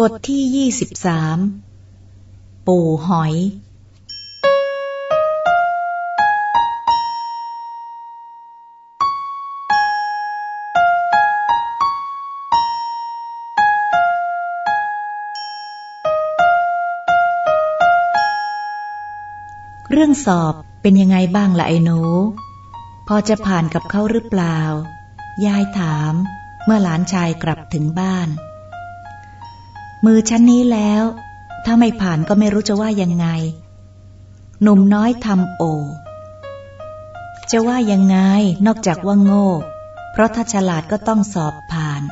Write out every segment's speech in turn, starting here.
บทที่ยี่สิบสามปู่หอย เรื่องสอบเป็นยังไงบ้างล่ะไอ้หนู พอจะผ่านกับเขาหรือเปล่า ยายถามเมื่อหลานชายกลับถึงบ้าน มือชั้นนี้แล้ว ถ้าไม่ผ่านก็ไม่รู้จะว่ายังไง หนุ่มน้อยทำโอ จะว่ายังไงนอกจากว่าโง่ เพราะถ้าฉลาดก็ต้องสอบผ่าน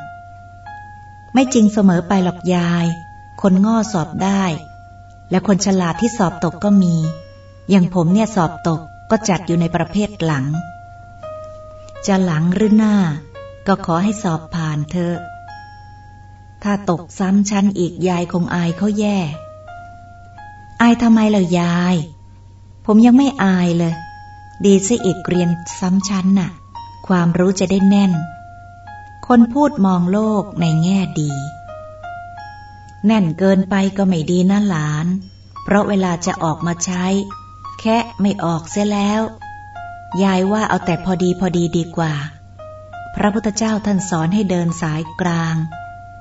ไม่จริงเสมอไปหรอกยาย คนง่อสอบได้ และคนฉลาดที่สอบตกก็มี อย่างผมเนี่ยสอบตกก็จัดอยู่ในประเภทหลัง จะหลังหรือหน้า ก็ขอให้สอบผ่านเถอะ ถ้าตกซ้ำชั้นอีกยายคงอายเขาแย่ อายทำไมเล่ะยาย ผมยังไม่อายเลย ดีซะอีกเรียนซ้ำชั้นน่ะ ความรู้จะได้แน่น คนพูดมองโลกในแง่ดี แน่นเกินไปก็ไม่ดีนะหลาน เพราะเวลาจะออกมาใช้ แค่ไม่ออกเสียแล้ว ยายว่าเอาแต่พอดีพอดีดีกว่า พระพุทธเจ้าท่านสอนให้เดินสายกลาง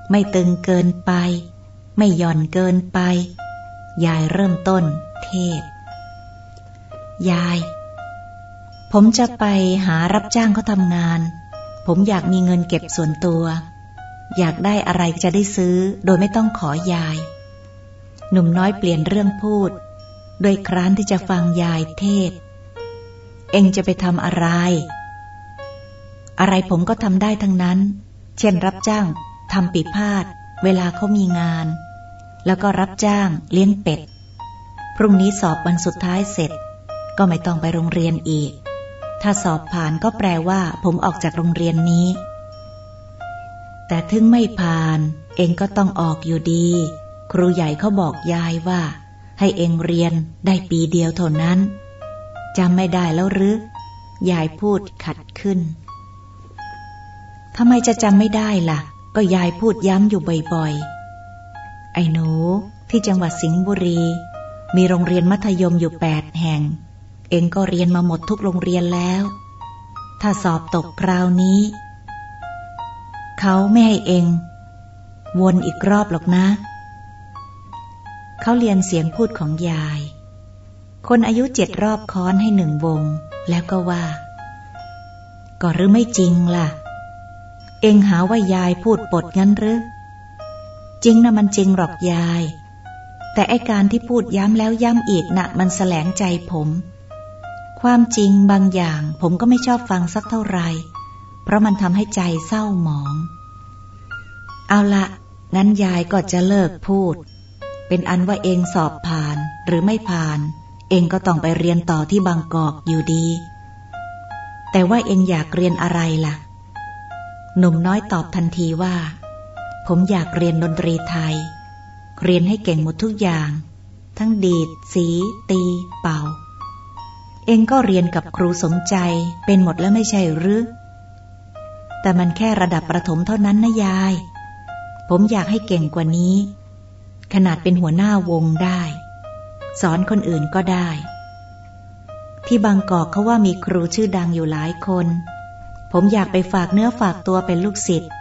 ไม่ตึงเกินไป ไม่หย่อนเกินไป ยายเริ่มต้น เทศ ยาย ผมจะไปหารับจ้างเขาทำงาน ผมอยากมีเงินเก็บส่วนตัว อยากได้อะไรจะได้ซื้อโดยไม่ต้องขอยาย หนุ่มน้อยเปลี่ยนเรื่องพูด โดยครั้นที่จะฟังยายเทศ เองจะไปทำอะไร อะไรผมก็ทำได้ทั้งนั้น เช่นรับจ้าง ทำปีพาดเวลาเขามีงาน แล้วก็รับจ้างเลี้ยงเป็ด พรุ่งนี้สอบวันสุดท้ายเสร็จ ก็ไม่ต้องไปโรงเรียนอีก ถ้าสอบผ่านก็แปลว่าผมออกจากโรงเรียนนี้ แต่ถึงไม่ผ่านเองก็ต้องออกอยู่ดี ครูใหญ่เขาบอกยายว่า ให้เองเรียนได้ปีเดียวเท่านั้นจำไม่ได้แล้วหรือยายพูดขัดขึ้นทำไมจะจำไม่ได้ล่ะ ก็ยายพูดย้ำอยู่บ่อยๆ ไอ้หนูที่จังหวัดสิงห์บุรี มีโรงเรียนมัธยมอยู่แปดแห่ง เองก็เรียนมาหมดทุกโรงเรียนแล้ว ถ้าสอบตกคราวนี้ เขาไม่ให้เอง วนอีกรอบหรอกนะ เขาเรียนเสียงพูดของยาย คนอายุเจ็ดรอบค้อนให้หนึ่งวง แล้วก็ว่า ก็หรือไม่จริงล่ะ เองหาว่ายายพูดปดงั้นหรือ จริงนะมันจริงหรอกยาย แต่ไอการที่พูดย้ำแล้วย้ำอีกนะ่ะมันแสลงใจผม ความจริงบางอย่างผมก็ไม่ชอบฟังสักเท่าไหร่ เพราะมันทำให้ใจเศร้าหมอง เอาละงั้นยายก็จะเลิกพูด เป็นอันว่าเองสอบผ่านหรือไม่ผ่าน เองก็ต้องไปเรียนต่อที่บางกอกอยู่ดี แต่ว่าเองอยากเรียนอะไรล่ะ หนุ่มน้อยตอบทันทีว่า ผมอยากเรียนดนตรีไทย เรียนให้เก่งหมดทุกอย่าง ทั้งดีด สี ตี เป่า เองก็เรียนกับครูสมใจเป็นหมดแล้วไม่ใช่หรือ แต่มันแค่ระดับประถมเท่านั้นนะยาย ผมอยากให้เก่งกว่านี้ ขนาดเป็นหัวหน้าวงได้ สอนคนอื่นก็ได้ ที่บางกอกเขาว่ามีครูชื่อดังอยู่หลายคน ผมอยากไปฝากเนื้อฝากตัวเป็นลูกศิษย์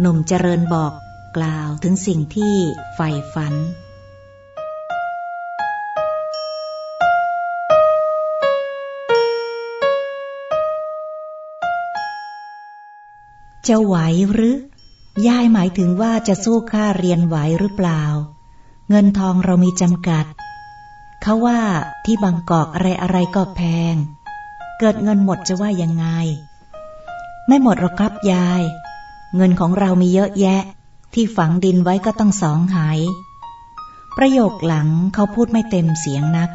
หนุ่มเจริญบอกกล่าวถึงสิ่งที่ใฝ่ฝัน จะไหวหรือยายหมายถึงว่าจะสู้ค่าเรียนไหวหรือเปล่า เงินทองเรามีจำกัด เขาว่าที่บางกอกอะไรอะไรก็แพง เกิดเงินหมดจะว่ายังไง ไม่หมดหรอกครับยาย เงินของเรามีเยอะแยะ ที่ฝังดินไว้ก็ต้องสองหาย ประโยคหลังเขาพูดไม่เต็มเสียงนัก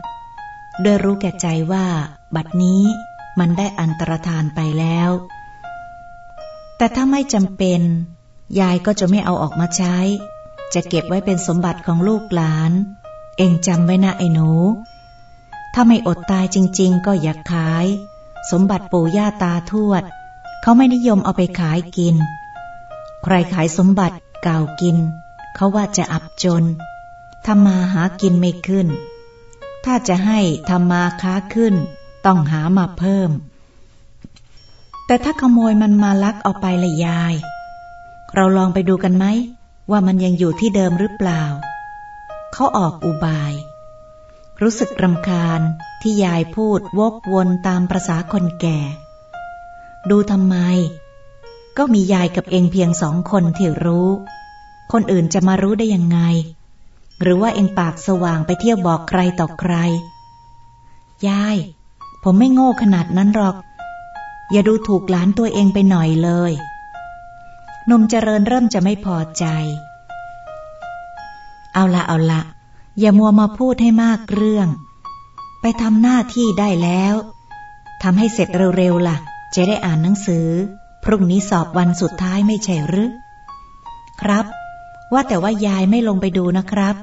โดยรู้แก่ใจว่า บัดนี้มันได้อันตรธานไปแล้ว แต่ถ้าไม่จำเป็น ยายก็จะไม่เอาออกมาใช้ จะเก็บไว้เป็นสมบัติของลูกหลาน เองจำไว้นะไอ้หนู ถ้าไม่อดตายจริง ๆ ก็อย่าขาย สมบัติปู่ย่าตาทวด เขาไม่นิยมเอาไปขายกิน ใครขายสมบัติเก่ากินเเขาว่าจะอับจนทำมาหากินไม่ขึ้น ถ้าจะให้ทำมาค้าขึ้น ต้องหามาเพิ่ม แต่ถ้าขโมยมันมาลักเอาไปละยาย เราลองไปดูกันไหม ว่ามันยังอยู่ที่เดิมหรือเปล่า เขาออกอุบาย รู้สึกรำคาญที่ยายพูดวกวนตามประษาคนแก่ ดูทำไม ก็มียายกับเองเพียงสองคนที่รู้ คนอื่นจะมารู้ได้ยังไง หรือว่าเองปากสว่างไปเที่ยวบอกใครต่อใคร ยาย ผมไม่โง่ขนาดนั้นหรอก อย่าดูถูกหลานตัวเองไปหน่อยเลยนมเจริญเริ่มจะไม่พอใจ เอาละเอาละอย่ามัวมาพูดให้มากเรื่อง ไปทำหน้าที่ได้แล้วทำให้เสร็จเร็วๆละ่ะ จะได้อ่านหนังสือ พรุ่งนี้สอบวันสุดท้ายไม่ใช่หรือ ครับ ว่าแต่ว่ายายไม่ลงไปดูนะครับ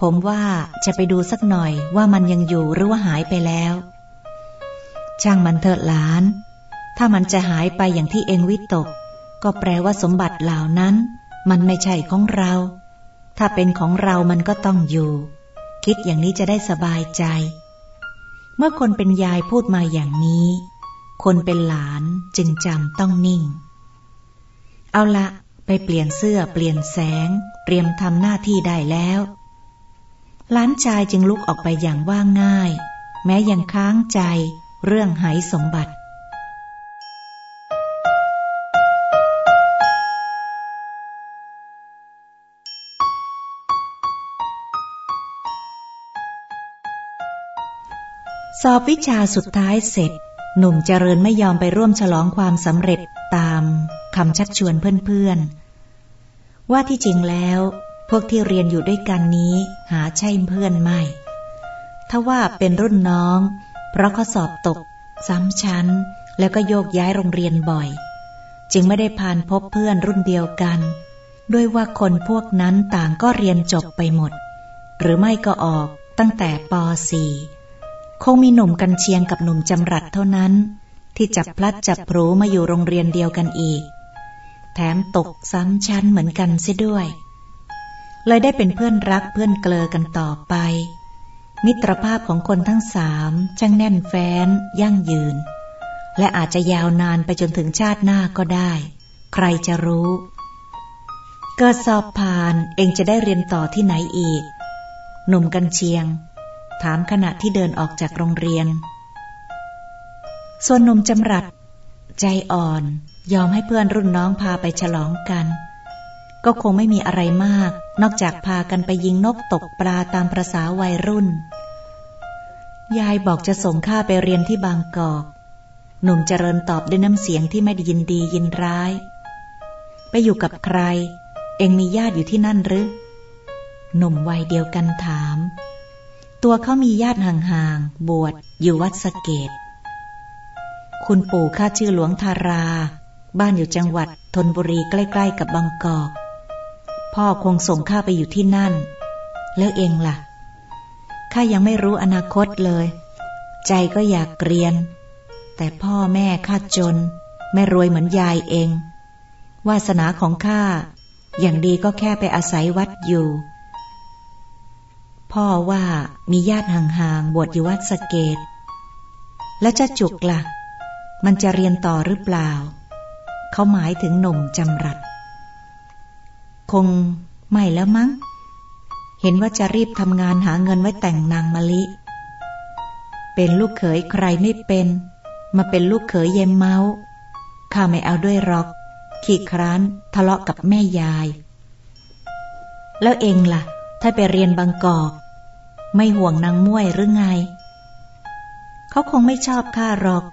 ผมว่าจะไปดูสักหน่อยว่ามันยังอยู่หรือว่าหายไปแล้ว ช่างมันเถิดหลาน ถ้ามันจะหายไปอย่างที่เองวิตก ก็แปลว่าสมบัติเหล่านั้น มันไม่ใช่ของเรา ถ้าเป็นของเรามันก็ต้องอยู่ คิดอย่างนี้จะได้สบายใจ เมื่อคนเป็นยายพูดมาอย่างนี้ คนเป็นหลานจึงจำต้องนิ่ง เอาละไปเปลี่ยนเสื้อเปลี่ยนแสง เตรียมทำหน้าที่ได้แล้ว หลานชายจึงลุกออกไปอย่างว่าง่าย แม้ยังค้างใจเรื่องหายสมบัติสอบวิชาสุดท้ายเสร็จ หนุ่มเจริญไม่ยอมไปร่วมฉลองความสำเร็จตามคำชักชวนเพื่อนๆ ว่าที่จริงแล้ว พวกที่เรียนอยู่ด้วยกันนี้หาใช่เพื่อนไม่ ถ้าว่าเป็นรุ่นน้อง เพราะเขาสอบตก ซ้ำชั้น แล้วก็โยกย้ายโรงเรียนบ่อย จึงไม่ได้ผ่านพบเพื่อนรุ่นเดียวกัน ด้วยว่าคนพวกนั้นต่างก็เรียนจบไปหมด หรือไม่ก็ออกตั้งแต่ป .4 คงมีหนุ่มกันเชียงกับหนุ่มจำรัดเท่านั้น ที่จับพลัดจับพรูมาอยู่โรงเรียนเดียวกันอีก แถมตกซ้ำชั้นเหมือนกันเสียด้วย เลยได้เป็นเพื่อนรักเพื่อนเกลอกันต่อไป มิตรภาพของคนทั้งสามช่างแน่นแฟ้น ยั่งยืน และอาจจะยาวนานไปจนถึงชาติหน้าก็ได้ ใครจะรู้ เกิดสอบผ่านเองจะได้เรียนต่อที่ไหนอีก หนุ่มกันเชียง ถามขณะที่เดินออกจากโรงเรียน ส่วนหนุ่มจำรัดใจอ่อนยอมให้เพื่อนรุ่นน้องพาไปฉลองกัน ก็คงไม่มีอะไรมาก นอกจากพากันไปยิงนกตกปลาตามประษาวัยรุ่น ยายบอกจะส่งข้าไปเรียนที่บางกอก หนุ่มเจริญตอบด้วยน้ำเสียงที่ไม่ได้ยินดียินร้าย ไปอยู่กับใคร เองมีญาติอยู่ที่นั่นหรือหนุ่มวัยเดียวกันถาม ตัวเขามีญาติห่างๆ บวชอยู่วัดสเกต คุณปู่ข้าชื่อหลวงทารา บ้านอยู่จังหวัดธนบุรีใกล้ๆ กับบางกอก พ่อคงส่งข้าไปอยู่ที่นั่น แล้วเองล่ะ ข้ายังไม่รู้อนาคตเลย ใจก็อยากเรียน แต่พ่อแม่ข้าจน ไม่รวยเหมือนยายเอง วาสนาของข้า อย่างดีก็แค่ไปอาศัยวัดอยู่ พ่อว่ามีญาติห่างๆ บวชอยู่วัดสเกต แล้วจะจุกละ่ะ มันจะเรียนต่อหรือเปล่า เขาหมายถึงหนุ่มจำรัด คงไม่แล้วมั้ง เห็นว่าจะรีบทำงานหาเงินไว้แต่งนางมะลิ เป็นลูกเขยใครไม่เป็น มาเป็นลูกเขยเยมเมาข้าไม่เอาด้วยหรอก ขี้คร้านทะเลาะกับแม่ยาย แล้วเองละ่ะ ถ้าไปเรียนบางกอก ไม่ห่วงนางม้วยหรือไง เขาคงไม่ชอบข้าหรอก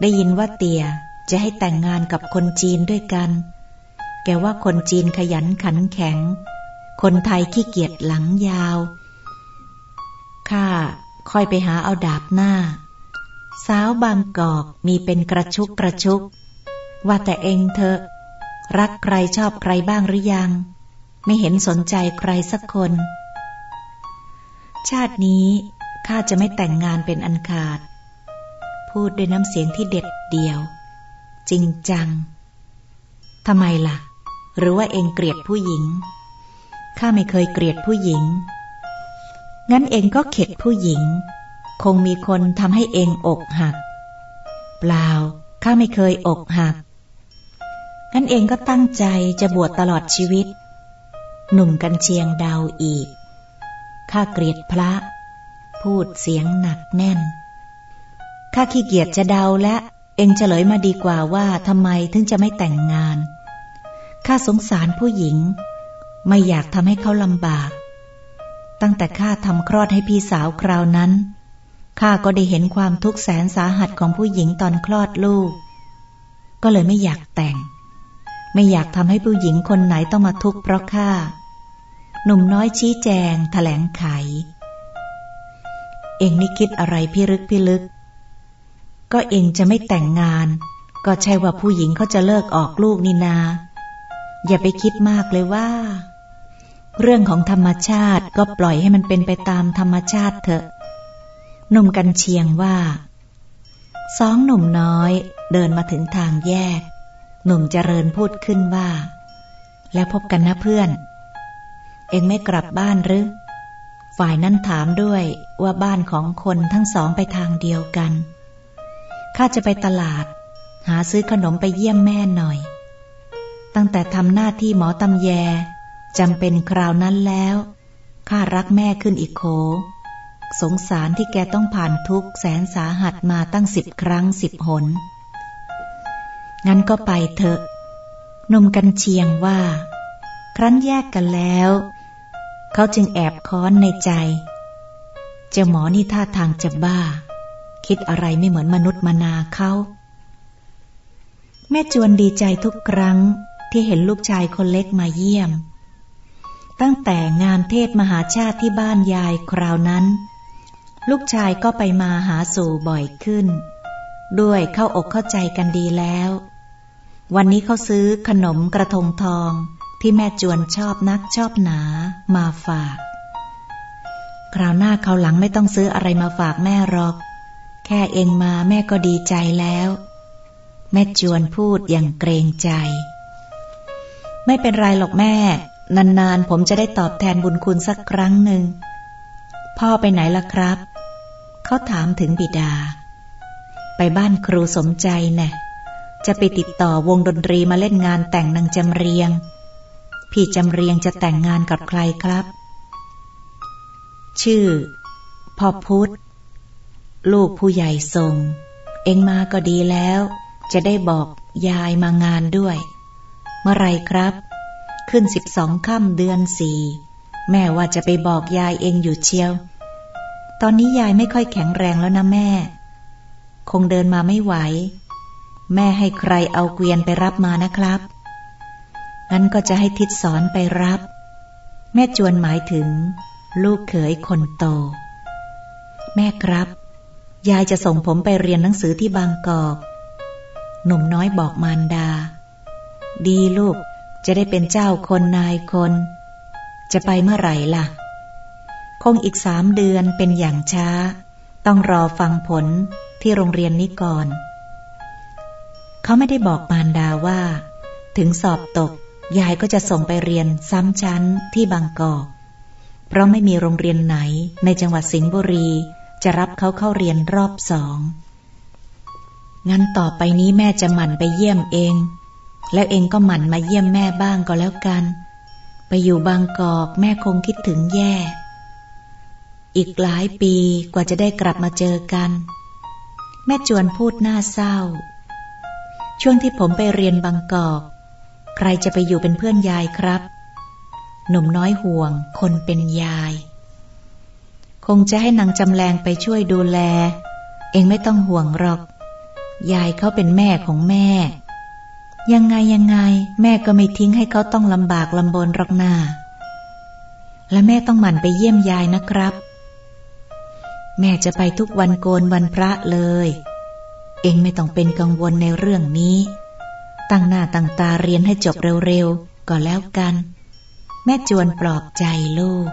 ได้ยินว่าเตี่ยจะให้แต่งงานกับคนจีนด้วยกัน แกว่าคนจีนขยันขันแข็ง คนไทยขี้เกียจหลังยาว ข้าค่อยไปหาเอาดาบหน้า สาวบางกอกมีเป็นกระชุกกระชุก ว่าแต่เองเธอรักใครชอบใครบ้างหรือยัง ไม่เห็นสนใจใครสักคน ชาตินี้ข้าจะไม่แต่งงานเป็นอันขาด พูดด้วยน้ำเสียงที่เด็ดเดี่ยว จริงจังทำไมล่ะ หรือว่าเองเกลียดผู้หญิงข้าไม่เคยเกลียดผู้หญิง งั้นเองก็เข็ดผู้หญิง คงมีคนทำให้เองอกหัก เปล่าข้าไม่เคยอกหัก งั้นเองก็ตั้งใจจะบวชตลอดชีวิต หนุ่มกันเชียงดาวอีก ข้าเกลียดพระ พูดเสียงหนักแน่น ข้าขี้เกียจจะเดาและ เองเฉลยมาดีกว่าว่าทำไมถึงจะไม่แต่งงาน ข้าสงสารผู้หญิง ไม่อยากทำให้เขาลำบาก ตั้งแต่ข้าทำคลอดให้พี่สาวคราวนั้น ข้าก็ได้เห็นความทุกข์แสนสาหัสของผู้หญิงตอนคลอดลูก ก็เลยไม่อยากแต่ง ไม่อยากทำให้ผู้หญิงคนไหนต้องมาทุกข์เพราะข้า หนุ่มน้อยชี้แจงแถลงไข เองนี่คิดอะไรพิรึกพิลึก ก็เองจะไม่แต่งงาน ก็ใช่ว่าผู้หญิงเขาจะเลิกออกลูกนี่นา อย่าไปคิดมากเลยว่า เรื่องของธรรมชาติก็ปล่อยให้มันเป็นไปตามธรรมชาติเถอะหนุ่มกันเชียงว่าสองหนุ่มน้อยเดินมาถึงทางแยก หนุ่มเจริญพูดขึ้นว่า แล้วพบกันนะเพื่อน เองไม่กลับบ้านหรือ ฝ่ายนั้นถามด้วยว่าบ้านของคนทั้งสองไปทางเดียวกัน ข้าจะไปตลาด หาซื้อขนมไปเยี่ยมแม่หน่อย ตั้งแต่ทำหน้าที่หมอตำแยจำเป็นคราวนั้นแล้ว ข้ารักแม่ขึ้นอีกโค สงสารที่แกต้องผ่านทุกแสนสาหัสมาตั้งสิบครั้งสิบหน งั้นก็ไปเถอะนมกันเชียงว่า ครั้นแยกกันแล้ว เขาจึงแอบค้อนในใจ เจ้าหมอนี่ท่าทางจะบ้า คิดอะไรไม่เหมือนมนุษย์มนาเขาแม่จวนดีใจทุกครั้งที่เห็นลูกชายคนเล็กมาเยี่ยม ตั้งแต่งานเทศมหาชาติที่บ้านยายคราวนั้น ลูกชายก็ไปมาหาสู่บ่อยขึ้น ด้วยเข้าอกเข้าใจกันดีแล้ว วันนี้เขาซื้อขนมกระทงทอง ที่แม่จวนชอบนักชอบหนา มาฝาก คราวหน้าเขาหลังไม่ต้องซื้ออะไรมาฝากแม่หรอก แค่เองมาแม่ก็ดีใจแล้ว แม่จวนพูดอย่างเกรงใจ ไม่เป็นไรหรอกแม่ นานๆผมจะได้ตอบแทนบุญคุณสักครั้งหนึ่ง พ่อไปไหนล่ะครับ เขาถามถึงบิดา ไปบ้านครูสมใจแน่จะไปติดต่อวงดนตรีมาเล่นงานแต่งนางจำเรียง พี่จำเรียงจะแต่งงานกับใครครับ ชื่อพ่อพุธลูกผู้ใหญ่ส่งเองมาก็ดีแล้ว จะได้บอกยายมางานด้วย เมื่อไรครับ ขึ้นสิบสองค่ำเดือนสี่แม่ว่าจะไปบอกยายเองอยู่เชียว ตอนนี้ยายไม่ค่อยแข็งแรงแล้วนะแม่ คงเดินมาไม่ไหว แม่ให้ใครเอาเกวียนไปรับมานะครับ งั้นก็จะให้ทิศสอนไปรับ แม่จวนหมายถึง ลูกเขยคนโต แม่ครับ ยายจะส่งผมไปเรียนหนังสือที่บางกอกหนุ่มน้อยบอกมารดา ดีลูกจะได้เป็นเจ้าคนนายคน จะไปเมื่อไหร่ล่ะ คงอีกสามเดือนเป็นอย่างช้า ต้องรอฟังผลที่โรงเรียนนี้ก่อน เขาไม่ได้บอกมารดาว่า ถึงสอบตก ยายก็จะส่งไปเรียนซ้ำชั้นที่บางกอก เพราะไม่มีโรงเรียนไหนในจังหวัดสิงห์บุรี จะรับเขาเข้าเรียนรอบสอง งั้นต่อไปนี้แม่จะหมั่นไปเยี่ยมเอง แล้วเองก็หมั่นมาเยี่ยมแม่บ้างก็แล้วกัน ไปอยู่บางกอกแม่คงคิดถึงแย่ อีกหลายปีกว่าจะได้กลับมาเจอกัน แม่จวนพูดหน้าเศร้า ช่วงที่ผมไปเรียนบางกอก ใครจะไปอยู่เป็นเพื่อนยายครับ หนุ่มน้อยห่วง คนเป็นยาย คงจะให้นางจำแรงไปช่วยดูแล เองไม่ต้องห่วงหรอก ยายเขาเป็นแม่ของแม่ ยังไงยังไง แม่ก็ไม่ทิ้งให้เขาต้องลำบากลำบนหรอกนาและแม่ต้องหมั่นไปเยี่ยมยายนะครับ แม่จะไปทุกวันโกนวันพระเลย เองไม่ต้องเป็นกังวลในเรื่องนี้ ตั้งหน้าตั้งตาเรียนให้จบเร็วๆ ก็แล้วกัน แม่จวนปลอบใจลูก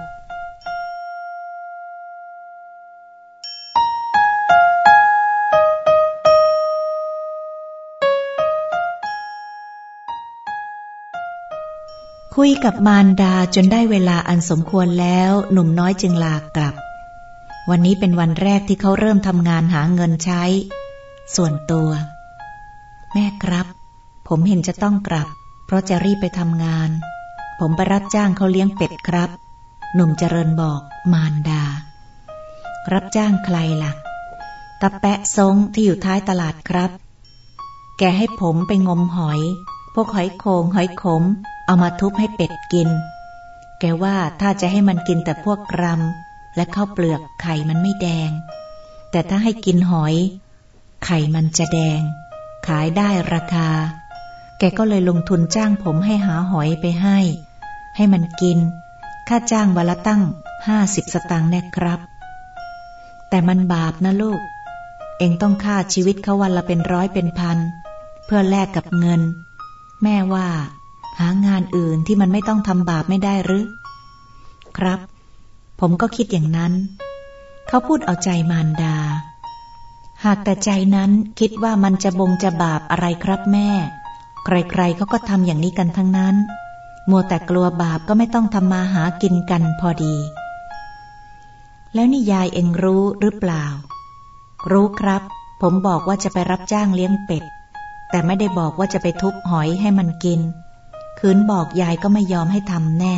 คุยกับมารดาจนได้เวลาอันสมควรแล้วหนุ่มน้อยจึงลากลับ วันนี้เป็นวันแรกที่เขาเริ่มทำงานหาเงินใช้ ส่วนตัว แม่ครับ ผมเห็นจะต้องกลับ เพราะจะรีบไปทำงาน ผมไปรับจ้างเขาเลี้ยงเป็ดครับ หนุ่มเจริญบอกมารดา รับจ้างใครละ่ะตะแปะซงที่อยู่ท้ายตลาดครับ แกให้ผมไปงมหอย พวกหอยโคงหอยขม เอามาทุบให้เป็ดกิน แกว่าถ้าจะให้มันกินแต่พวกกรำและข้าวเปลือกไข่มันไม่แดง แต่ถ้าให้กินหอย ไข่มันจะแดง ขายได้ราคา กก็เลยลงทุนจ้างผมให้หาหอยไปให้ ให้มันกิน ค่าจ้างวันละตั้งห้าสิบสตางค์แน่ครับ แต่มันบาปนะลูก เองต้องฆ่าชีวิตเขาวันละเป็นร้อยเป็นพัน เพื่อแลกกับเงิน แม่ว่า หางานอื่นที่มันไม่ต้องทำบาปไม่ได้หรือ ครับ ผมก็คิดอย่างนั้น เขาพูดเอาใจมารดา หากแต่ใจนั้นคิดว่ามันจะบงจะบาปอะไรครับแม่ ใครๆเขาก็ทำอย่างนี้กันทั้งนั้น มัวแต่กลัวบาปก็ไม่ต้องทำมาหากินกันพอดี แล้วนี่ยายเองรู้หรือเปล่า รู้ครับ ผมบอกว่าจะไปรับจ้างเลี้ยงเป็ด แต่ไม่ได้บอกว่าจะไปทุบหอยให้มันกิน คืนบอกยายก็ไม่ยอมให้ทำแน่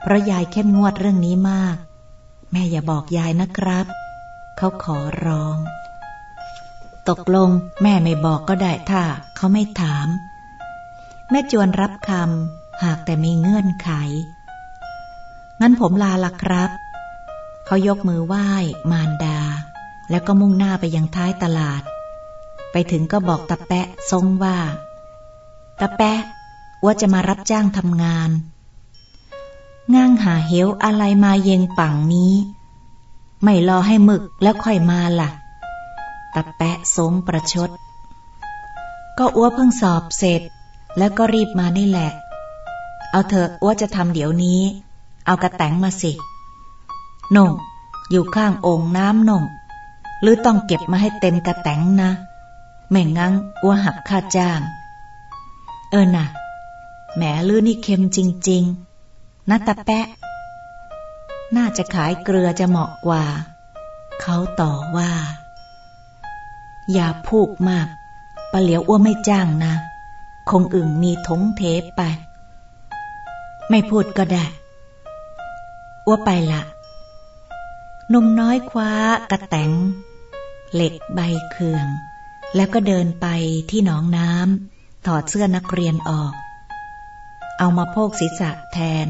เพราะยายเข้มงวดเรื่องนี้มาก แม่อย่าบอกยายนะครับ เขาขอร้องตกลงแม่ไม่บอกก็ได้ถ้าเขาไม่ถาม แม่จวนรับคำหากแต่มีเงื่อนไข งั้นผมลาละครับ เขายกมือไหว้มารดา แล้วก็มุ่งหน้าไปยังท้ายตลาด ไปถึงก็บอกตาแปะทรงว่าตาแปะว่าจะมารับจ้างทำงาน ง่างหาเหวอะไรมาเยงปังนี้ ไม่รอให้มึกแล้วค่อยมาละ่ะตาแปะทรงประชด ก็อ้วเพิ่งสอบเสร็จ แล้วก็รีบมานี่แหละ เอาเถอะอ้วจะทำเดี๋ยวนี้ เอากระแตงมาสิน่งอยู่ข้างองค์น้ำน่งหรือต้องเก็บมาให้เต็มกระแตงนะไม่งั้นอ้วหักค่าจ้าง เออนะแหมลือนี่เค็มจริง ๆนะตาแปะ น่าจะขายเกลือจะเหมาะกว่า เขาต่อว่า อย่าพูกมากปะเหลียวอ้วไม่จ้างนะ คงอึ่งมีทงเทปไป ไม่พูดก็ได้อ้วไปละนุ่มน้อยคว้ากระแตงเหล็กใบเคือง แล้วก็เดินไปที่หนองน้ำถอดเสื้อนักเรียนออก เอามาโพกศีรษะแทน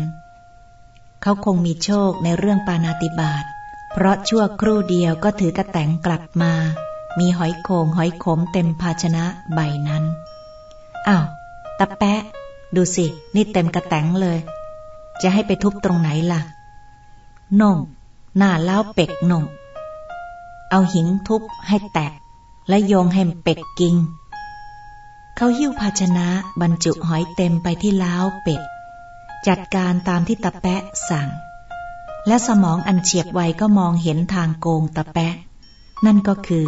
เขาคงมีโชคในเรื่องปานาติบาตเพราะชั่วครู่เดียวก็ถือกระแตงกลับมา มีหอยโขงหอยขมเต็มภาชนะใบนั้น อ้าวตะแปะ ดูสิ นี่เต็มกระแตงเลย จะให้ไปทุบตรงไหนล่ะน่งหน้าเล้าเป็กน่งเอาหิงทุบให้แตก และโยงให้เป็ดกิง เขาหิ้วภาชนะบรรจุหอยเต็มไปที่เล้าเป็ด จัดการตามที่ตะแปะสั่ง และสมองอันเฉียบไวก็มองเห็นทางโกงตะแปะ นั่นก็คือ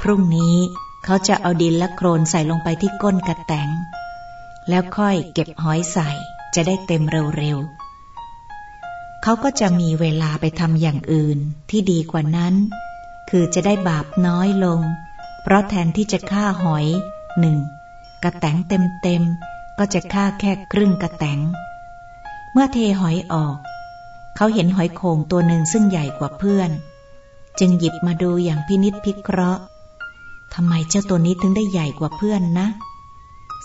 พรุ่งนี้ เขาจะเอาดินและโครนใส่ลงไปที่ก้นกระแตงแล้วค่อยเก็บหอยใส่จะได้เต็มเร็วๆ เขาก็จะมีเวลาไปทำอย่างอื่นที่ดีกว่านั้น คือจะได้บาปน้อยลง เพราะแทนที่จะฆ่าหอยหนึ่งกระแตงเต็มเต็มก็จะฆ่าแค่ครึ่งกระแตงเมื่อเทหอยออก เขาเห็นหอยโข่งตัวหนึ่งซึ่งใหญ่กว่าเพื่อน จึงหยิบมาดูอย่างพินิษพิเคราะห์ ทำไมเจ้าตัวนี้ถึงได้ใหญ่กว่าเพื่อนนะ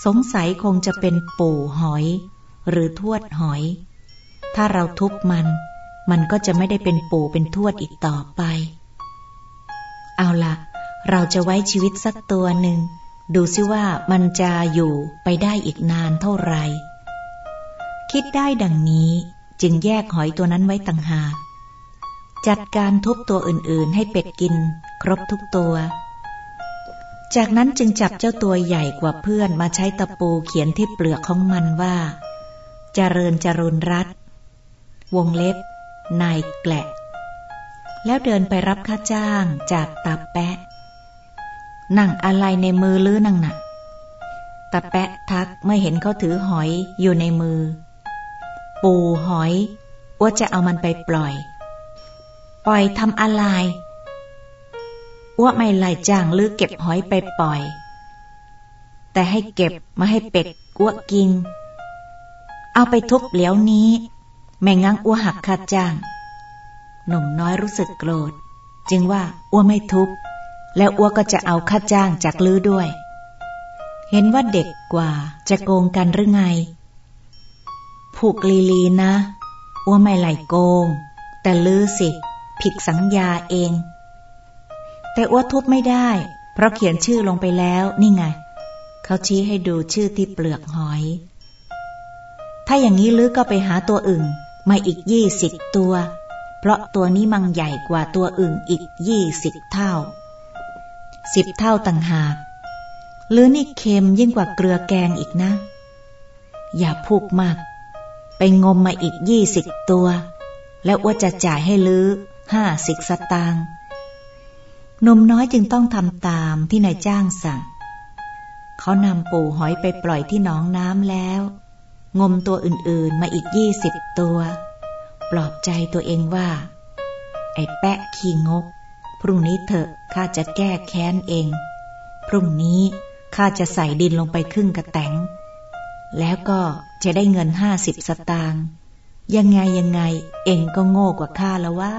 สงสัยคงจะเป็นปู่หอย หรือทวดหอย ถ้าเราทุบมัน มันก็จะไม่ได้เป็นปู่เป็นทวดอีกต่อไป เอาละ เราจะไว้ชีวิตสักตัวหนึ่ง ดูซิว่ามันจะอยู่ไปได้อีกนานเท่าไหร่ คิดได้ดังนี้จึงแยกหอยตัวนั้นไว้ต่างหากจัดการทุบตัวอื่นๆ ให้เป็ดกิน ครบทุกตัว จากนั้นจึงจับเจ้าตัวใหญ่กว่าเพื่อนมาใช้ตะปูเขียนที่เปลือกของมันว่าเจริญจรุนรัตวงเล็บ นายแกละ แล้วเดินไปรับค่าจ้างจากตาแปะ นั่งอะไรในมือลือนั่งหนักตาแปะทักเมื่อเห็นเขาถือหอยอยู่ในมือ ปูหอยอ้วจะเอามันไปปล่อย ปล่อยทำอะไร อ้วไม่ไล่จ้างหรือเก็บหอยไปปล่อย แต่ให้เก็บมาให้เป็ดอ้วกิน เอาไปทุบเหลียวนี้ แม่งั้งอ้วหักค่าจ้าง หนุ่มน้อยรู้สึกโกรธ จึงว่าอ้วไม่ทุบ แล้วอ้วก็จะเอาค่าจ้างจากลือด้วย เห็นว่าเด็กกว่าจะโกงกันหรือไง ผูกลีลีนะอ้วไม่ไหลโกง แต่ลือสิ ผิดสัญญาเอง แต่อ้วทุบไม่ได้ เพราะเขียนชื่อลงไปแล้วนี่ไง เขาชี้ให้ดูชื่อที่เปลือกหอย ถ้าอย่างนี้ลือก็ไปหาตัวอื่นมาอีกยี่สิบตัว เพราะตัวนี้มังใหญ่กว่าตัวอื่นอีกยี่สิบเท่าสิบเท่าต่างหากลือนี่เค็มยิ่งกว่าเกลือแกงอีกนะ อย่าพูกมาก ไปงมมาอีกยี่สิบตัว แล้วอ้วจะจ่ายให้ลือห้าสิบสตางค์ นมน้อยจึงต้องทำตามที่นายจ้างสั่ง เขานำปูหอยไปปล่อยที่หนองน้ำแล้ว งมตัวอื่นๆมาอีกยี่สิบตัว ปลอบใจตัวเองว่า ไอ้แปะขี้งก พรุ่งนี้เถอะข้าจะแก้แค้นเอง พรุ่งนี้ข้าจะใส่ดินลงไปครึ่งกระแตงแล้วก็จะได้เงินห้าสิบสตางค์ยังไงยังไง เองก็โง่กว่าข้าแล้วว่า